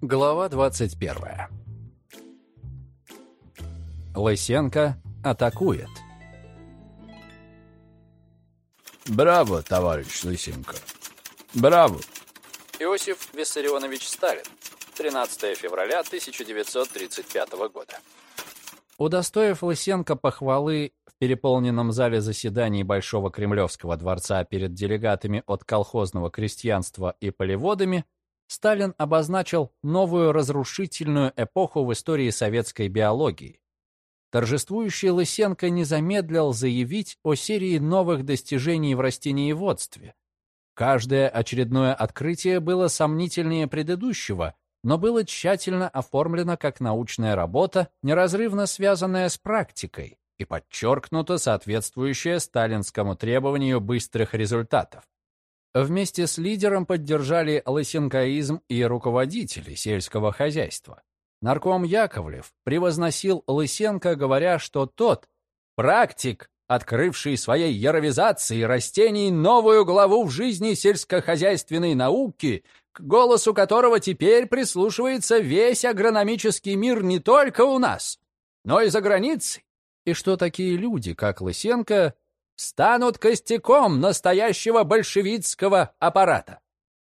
Глава 21. Лысенко атакует. Браво, товарищ Лысенко. Браво. Иосиф Виссарионович Сталин. 13 февраля 1935 года. Удостоив Лысенко похвалы в переполненном зале заседаний Большого Кремлевского дворца перед делегатами от колхозного крестьянства и полеводами, Сталин обозначил новую разрушительную эпоху в истории советской биологии. Торжествующий Лысенко не замедлил заявить о серии новых достижений в растениеводстве. Каждое очередное открытие было сомнительнее предыдущего, но было тщательно оформлено как научная работа, неразрывно связанная с практикой и подчеркнуто соответствующая сталинскому требованию быстрых результатов. Вместе с лидером поддержали лысенкоизм и руководители сельского хозяйства. Нарком Яковлев превозносил Лысенко, говоря, что тот – практик, открывший своей яровизации растений новую главу в жизни сельскохозяйственной науки, к голосу которого теперь прислушивается весь агрономический мир не только у нас, но и за границей, и что такие люди, как Лысенко, станут костяком настоящего большевистского аппарата.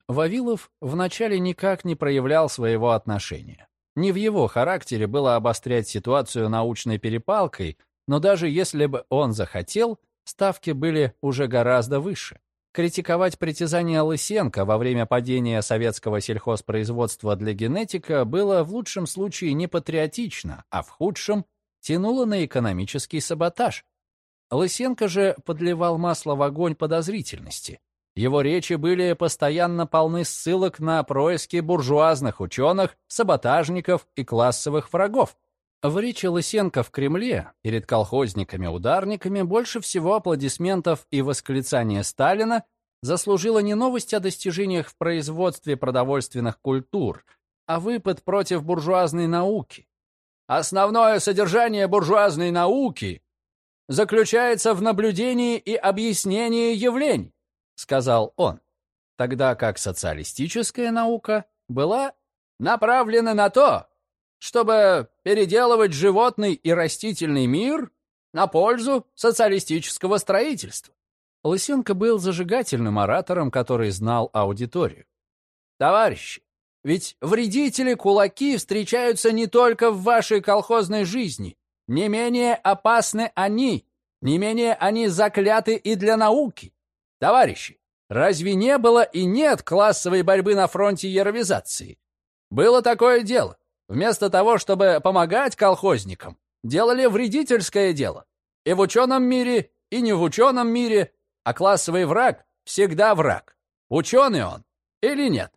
Вавилов вначале никак не проявлял своего отношения. Не в его характере было обострять ситуацию научной перепалкой, но даже если бы он захотел, ставки были уже гораздо выше. Критиковать притязания Лысенко во время падения советского сельхозпроизводства для генетика было в лучшем случае не патриотично, а в худшем тянуло на экономический саботаж. Лысенко же подливал масло в огонь подозрительности. Его речи были постоянно полны ссылок на происки буржуазных ученых, саботажников и классовых врагов. В речи Лысенко в Кремле перед колхозниками-ударниками больше всего аплодисментов и восклицания Сталина заслужила не новость о достижениях в производстве продовольственных культур, а выпад против буржуазной науки. Основное содержание буржуазной науки заключается в наблюдении и объяснении явлений, сказал он, тогда как социалистическая наука была направлена на то, чтобы переделывать животный и растительный мир на пользу социалистического строительства. Лысенко был зажигательным оратором, который знал аудиторию. Товарищи, ведь вредители-кулаки встречаются не только в вашей колхозной жизни, не менее опасны они, не менее они закляты и для науки. Товарищи, разве не было и нет классовой борьбы на фронте яровизации? Было такое дело. Вместо того, чтобы помогать колхозникам, делали вредительское дело. И в ученом мире, и не в ученом мире, а классовый враг всегда враг. Ученый он или нет?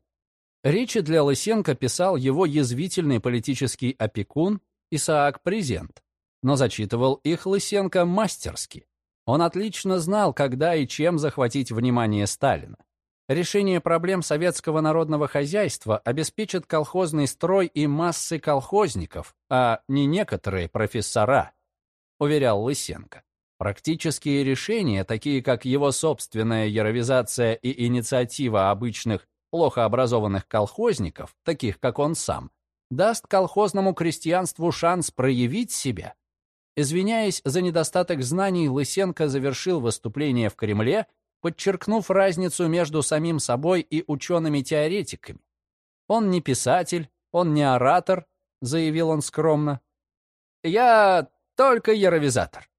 Речи для Лысенко писал его язвительный политический опекун Исаак Презент но зачитывал их Лысенко мастерски. Он отлично знал, когда и чем захватить внимание Сталина. Решение проблем советского народного хозяйства обеспечит колхозный строй и массы колхозников, а не некоторые профессора, уверял Лысенко. Практические решения, такие как его собственная яровизация и инициатива обычных, плохо образованных колхозников, таких как он сам, даст колхозному крестьянству шанс проявить себя Извиняясь за недостаток знаний, Лысенко завершил выступление в Кремле, подчеркнув разницу между самим собой и учеными-теоретиками. «Он не писатель, он не оратор», — заявил он скромно. «Я только яровизатор».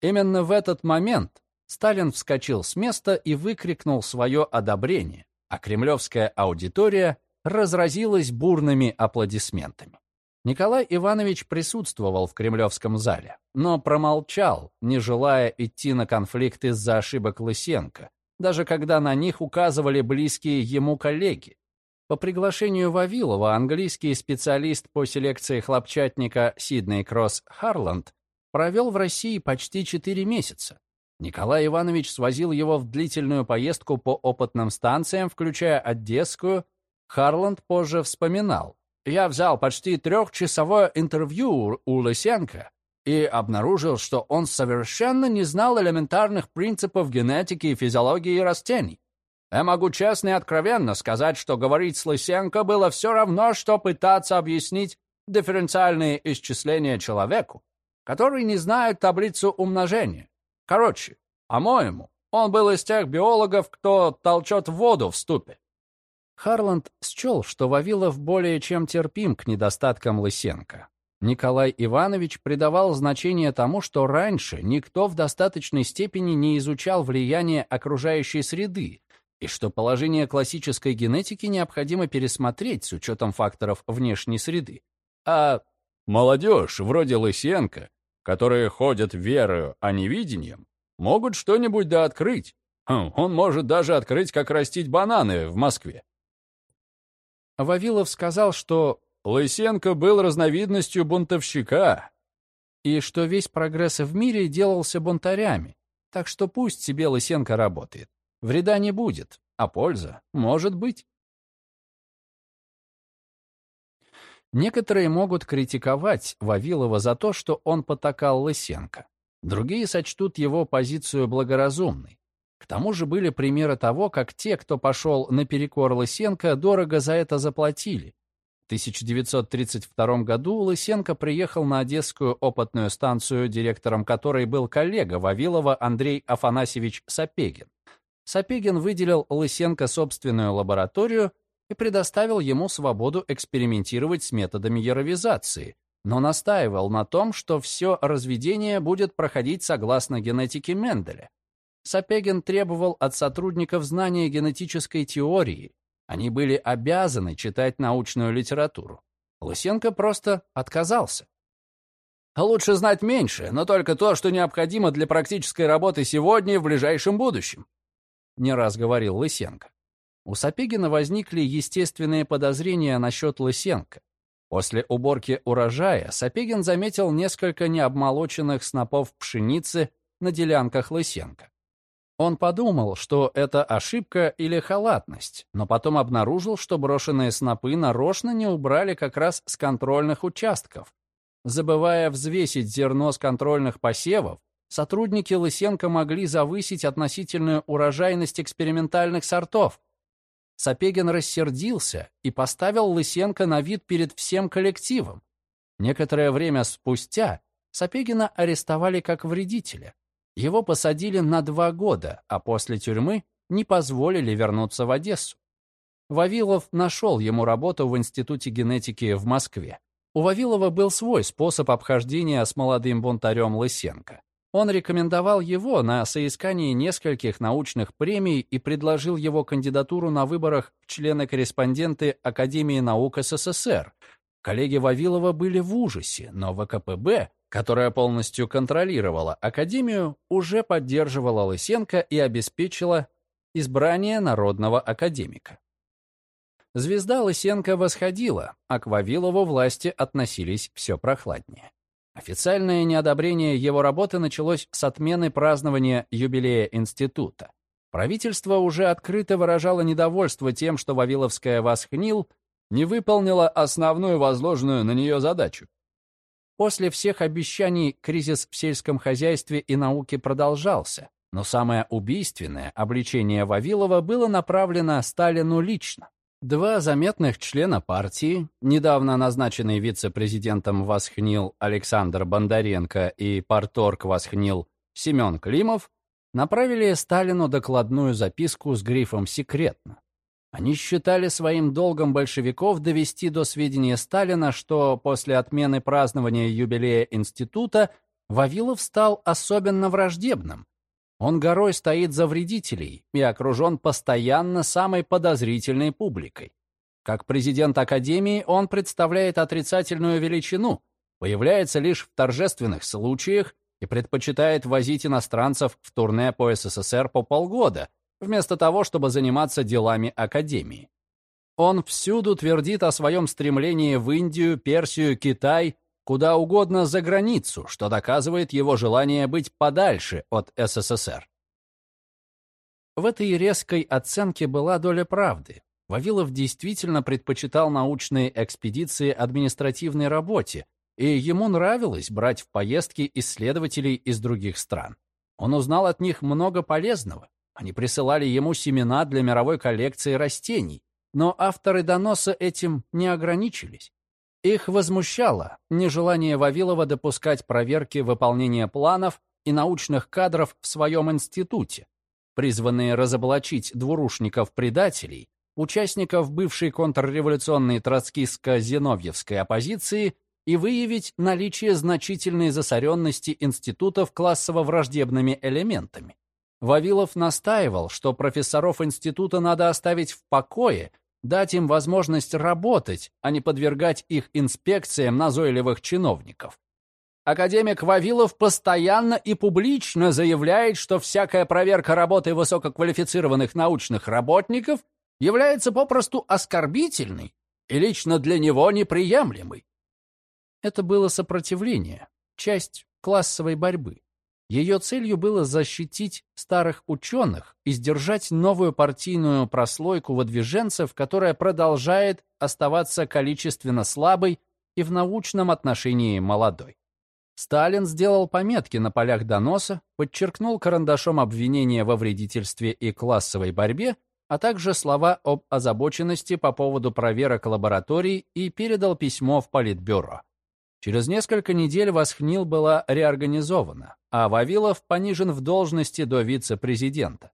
Именно в этот момент Сталин вскочил с места и выкрикнул свое одобрение, а кремлевская аудитория разразилась бурными аплодисментами. Николай Иванович присутствовал в Кремлевском зале, но промолчал, не желая идти на конфликт из-за ошибок Лысенко, даже когда на них указывали близкие ему коллеги. По приглашению Вавилова английский специалист по селекции хлопчатника Сидней Кросс Харланд провел в России почти 4 месяца. Николай Иванович свозил его в длительную поездку по опытным станциям, включая Одесскую. Харланд позже вспоминал, я взял почти трехчасовое интервью у Лысенко и обнаружил, что он совершенно не знал элементарных принципов генетики и физиологии растений. Я могу честно и откровенно сказать, что говорить с Лысенко было все равно, что пытаться объяснить дифференциальные исчисления человеку, который не знает таблицу умножения. Короче, по-моему, он был из тех биологов, кто толчет воду в ступе. Харланд счел, что Вавилов более чем терпим к недостаткам Лысенко. Николай Иванович придавал значение тому, что раньше никто в достаточной степени не изучал влияние окружающей среды, и что положение классической генетики необходимо пересмотреть с учетом факторов внешней среды. А молодежь, вроде Лысенко, которые ходят верою, а не видением, могут что-нибудь да открыть. Хм, он может даже открыть, как растить бананы в Москве. Вавилов сказал, что Лысенко был разновидностью бунтовщика, и что весь прогресс в мире делался бунтарями, так что пусть себе Лысенко работает. Вреда не будет, а польза может быть. Некоторые могут критиковать Вавилова за то, что он потакал Лысенко. Другие сочтут его позицию благоразумной. К тому же были примеры того, как те, кто пошел наперекор Лысенко, дорого за это заплатили. В 1932 году Лысенко приехал на Одесскую опытную станцию, директором которой был коллега Вавилова Андрей Афанасьевич Сапегин. Сапегин выделил Лысенко собственную лабораторию и предоставил ему свободу экспериментировать с методами яровизации, но настаивал на том, что все разведение будет проходить согласно генетике Менделя. Сапегин требовал от сотрудников знания генетической теории. Они были обязаны читать научную литературу. Лысенко просто отказался. Лучше знать меньше, но только то, что необходимо для практической работы сегодня и в ближайшем будущем. Не раз говорил Лысенко. У Сапегина возникли естественные подозрения насчет Лысенко. После уборки урожая Сапегин заметил несколько необмолоченных снопов пшеницы на делянках Лысенко. Он подумал, что это ошибка или халатность, но потом обнаружил, что брошенные снопы нарочно не убрали как раз с контрольных участков. Забывая взвесить зерно с контрольных посевов, сотрудники Лысенко могли завысить относительную урожайность экспериментальных сортов. Сапегин рассердился и поставил Лысенко на вид перед всем коллективом. Некоторое время спустя Сапегина арестовали как вредителя. Его посадили на два года, а после тюрьмы не позволили вернуться в Одессу. Вавилов нашел ему работу в Институте генетики в Москве. У Вавилова был свой способ обхождения с молодым бунтарем Лысенко. Он рекомендовал его на соискании нескольких научных премий и предложил его кандидатуру на выборах в члены-корреспонденты Академии наук СССР. Коллеги Вавилова были в ужасе, но ВКПБ которая полностью контролировала Академию, уже поддерживала Лысенко и обеспечила избрание народного академика. Звезда Лысенко восходила, а к Вавилову власти относились все прохладнее. Официальное неодобрение его работы началось с отмены празднования юбилея института. Правительство уже открыто выражало недовольство тем, что Вавиловская Восхнил не выполнила основную возложенную на нее задачу После всех обещаний кризис в сельском хозяйстве и науке продолжался, но самое убийственное обличение Вавилова было направлено Сталину лично. Два заметных члена партии, недавно назначенный вице-президентом Восхнил Александр Бондаренко и парторг Восхнил Семен Климов, направили Сталину докладную записку с грифом «Секретно». Они считали своим долгом большевиков довести до сведения Сталина, что после отмены празднования юбилея института Вавилов стал особенно враждебным. Он горой стоит за вредителей и окружен постоянно самой подозрительной публикой. Как президент Академии он представляет отрицательную величину, появляется лишь в торжественных случаях и предпочитает возить иностранцев в турне по СССР по полгода, вместо того, чтобы заниматься делами Академии. Он всюду твердит о своем стремлении в Индию, Персию, Китай, куда угодно за границу, что доказывает его желание быть подальше от СССР. В этой резкой оценке была доля правды. Вавилов действительно предпочитал научные экспедиции административной работе, и ему нравилось брать в поездки исследователей из других стран. Он узнал от них много полезного, Они присылали ему семена для мировой коллекции растений, но авторы доноса этим не ограничились. Их возмущало нежелание Вавилова допускать проверки выполнения планов и научных кадров в своем институте, призванные разоблачить двурушников-предателей, участников бывшей контрреволюционной троцкистско-зиновьевской оппозиции и выявить наличие значительной засоренности институтов классово-враждебными элементами. Вавилов настаивал, что профессоров института надо оставить в покое, дать им возможность работать, а не подвергать их инспекциям назойливых чиновников. Академик Вавилов постоянно и публично заявляет, что всякая проверка работы высококвалифицированных научных работников является попросту оскорбительной и лично для него неприемлемой. Это было сопротивление, часть классовой борьбы. Ее целью было защитить старых ученых и сдержать новую партийную прослойку выдвиженцев, которая продолжает оставаться количественно слабой и в научном отношении молодой. Сталин сделал пометки на полях доноса, подчеркнул карандашом обвинения во вредительстве и классовой борьбе а также слова об озабоченности по поводу проверок лабораторий и передал письмо в Политбюро. Через несколько недель Восхнил была реорганизована, а Вавилов понижен в должности до вице-президента.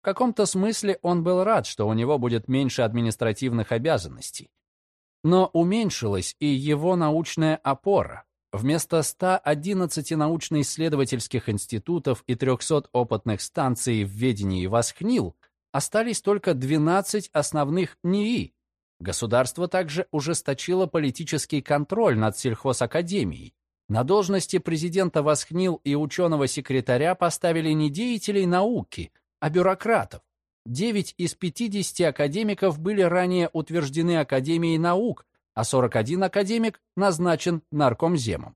В каком-то смысле он был рад, что у него будет меньше административных обязанностей. Но уменьшилась и его научная опора. Вместо 111 научно-исследовательских институтов и 300 опытных станций в ведении Восхнил – остались только 12 основных НИИ. Государство также ужесточило политический контроль над сельхозакадемией. На должности президента Восхнил и ученого-секретаря поставили не деятелей науки, а бюрократов. 9 из 50 академиков были ранее утверждены Академией наук, а 41 академик назначен наркомземом.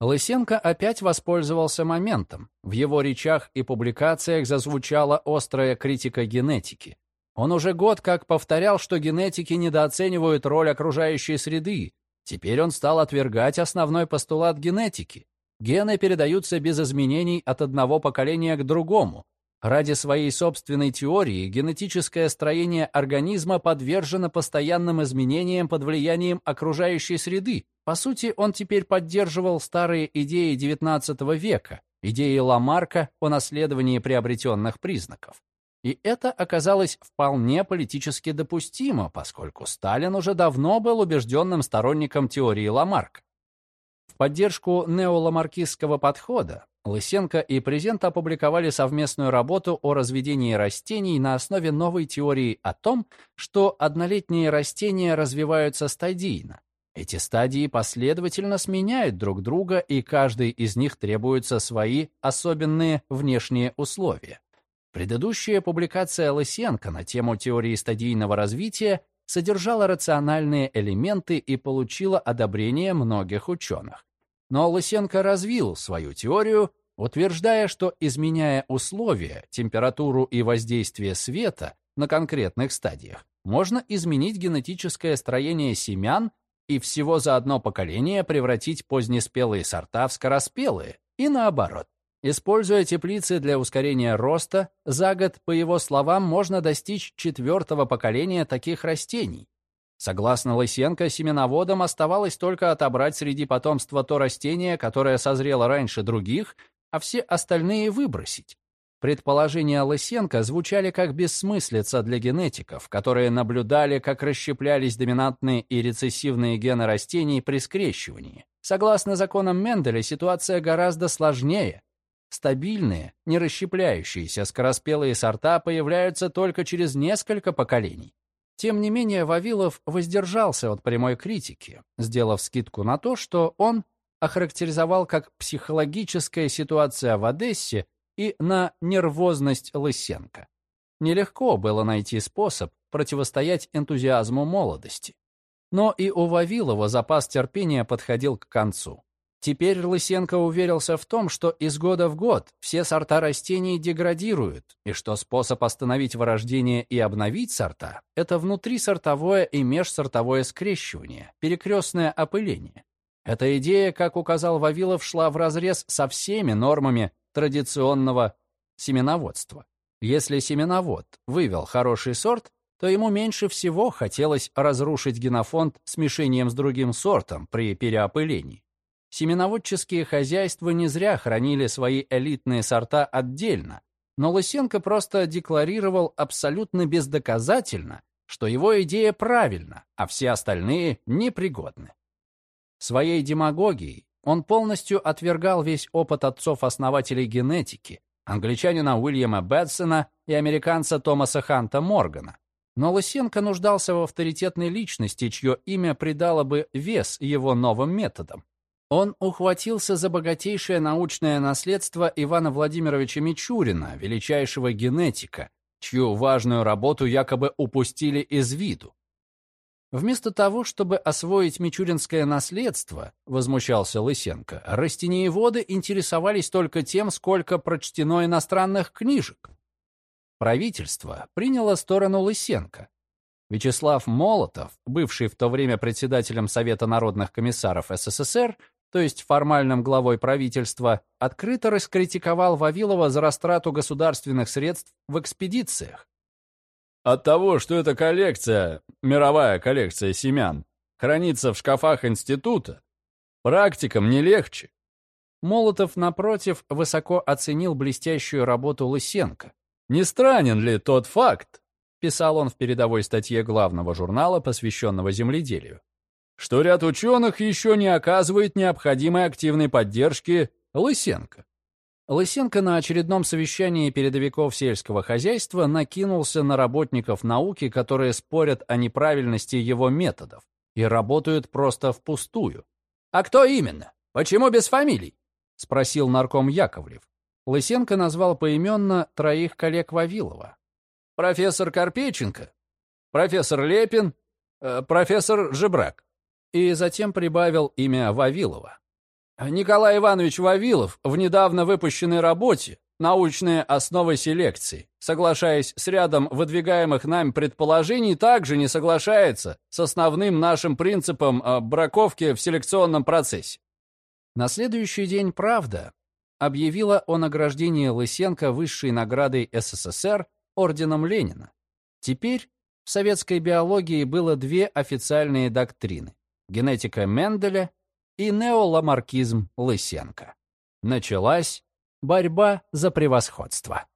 Лысенко опять воспользовался моментом. В его речах и публикациях зазвучала острая критика генетики. Он уже год как повторял, что генетики недооценивают роль окружающей среды. Теперь он стал отвергать основной постулат генетики. Гены передаются без изменений от одного поколения к другому. Ради своей собственной теории генетическое строение организма подвержено постоянным изменениям под влиянием окружающей среды. По сути, он теперь поддерживал старые идеи XIX века, идеи Ламарка о наследовании приобретенных признаков. И это оказалось вполне политически допустимо, поскольку Сталин уже давно был убежденным сторонником теории Ламарка. В поддержку неоламаркистского подхода Лысенко и Презент опубликовали совместную работу о разведении растений на основе новой теории о том, что однолетние растения развиваются стадийно. Эти стадии последовательно сменяют друг друга, и каждой из них требуются свои особенные внешние условия. Предыдущая публикация Лысенко на тему теории стадийного развития содержала рациональные элементы и получила одобрение многих ученых. Но Лысенко развил свою теорию, утверждая, что, изменяя условия, температуру и воздействие света на конкретных стадиях, можно изменить генетическое строение семян и всего за одно поколение превратить позднеспелые сорта в скороспелые, и наоборот. Используя теплицы для ускорения роста, за год, по его словам, можно достичь четвертого поколения таких растений, Согласно Лысенко, семеноводам оставалось только отобрать среди потомства то растение, которое созрело раньше других, а все остальные выбросить. Предположения Лысенко звучали как бессмыслица для генетиков, которые наблюдали, как расщеплялись доминантные и рецессивные гены растений при скрещивании. Согласно законам Менделя, ситуация гораздо сложнее. Стабильные, не расщепляющиеся скороспелые сорта появляются только через несколько поколений. Тем не менее, Вавилов воздержался от прямой критики, сделав скидку на то, что он охарактеризовал как психологическая ситуация в Одессе и на нервозность Лысенко. Нелегко было найти способ противостоять энтузиазму молодости. Но и у Вавилова запас терпения подходил к концу. Теперь Лысенко уверился в том, что из года в год все сорта растений деградируют, и что способ остановить вырождение и обновить сорта – это внутрисортовое и межсортовое скрещивание, перекрестное опыление. Эта идея, как указал Вавилов, шла вразрез со всеми нормами традиционного семеноводства. Если семеновод вывел хороший сорт, то ему меньше всего хотелось разрушить генофонд смешением с другим сортом при переопылении. Семеноводческие хозяйства не зря хранили свои элитные сорта отдельно, но Лысенко просто декларировал абсолютно бездоказательно, что его идея правильна, а все остальные непригодны. Своей демагогией он полностью отвергал весь опыт отцов-основателей генетики, англичанина Уильяма Бэтсона и американца Томаса Ханта Моргана. Но Лысенко нуждался в авторитетной личности, чье имя придало бы вес его новым методам. Он ухватился за богатейшее научное наследство Ивана Владимировича Мичурина, величайшего генетика, чью важную работу якобы упустили из виду. Вместо того, чтобы освоить мичуринское наследство, возмущался Лысенко, растениеводы интересовались только тем, сколько прочтено иностранных книжек. Правительство приняло сторону Лысенко. Вячеслав Молотов, бывший в то время председателем Совета народных комиссаров СССР, то есть формальным главой правительства, открыто раскритиковал Вавилова за растрату государственных средств в экспедициях. От того, что эта коллекция, мировая коллекция семян, хранится в шкафах института, практикам не легче. Молотов, напротив, высоко оценил блестящую работу Лысенко. «Не странен ли тот факт, — писал он в передовой статье главного журнала, посвященного земледелию, что ряд ученых еще не оказывает необходимой активной поддержки Лысенко. Лысенко на очередном совещании передовиков сельского хозяйства накинулся на работников науки, которые спорят о неправильности его методов и работают просто впустую. «А кто именно? Почему без фамилий?» — спросил нарком Яковлев. Лысенко назвал поименно троих коллег Вавилова. «Профессор Карпейченко, профессор Лепин, э, профессор Жебрак». И затем прибавил имя Вавилова. Николай Иванович Вавилов в недавно выпущенной работе «Научные основы селекции», соглашаясь с рядом выдвигаемых нами предположений, также не соглашается с основным нашим принципом э, браковки в селекционном процессе. На следующий день «Правда» объявила о награждении Лысенко высшей наградой СССР орденом Ленина. Теперь в советской биологии было две официальные доктрины – генетика Менделя и неоламаркизм Лысенко. Началась борьба за превосходство.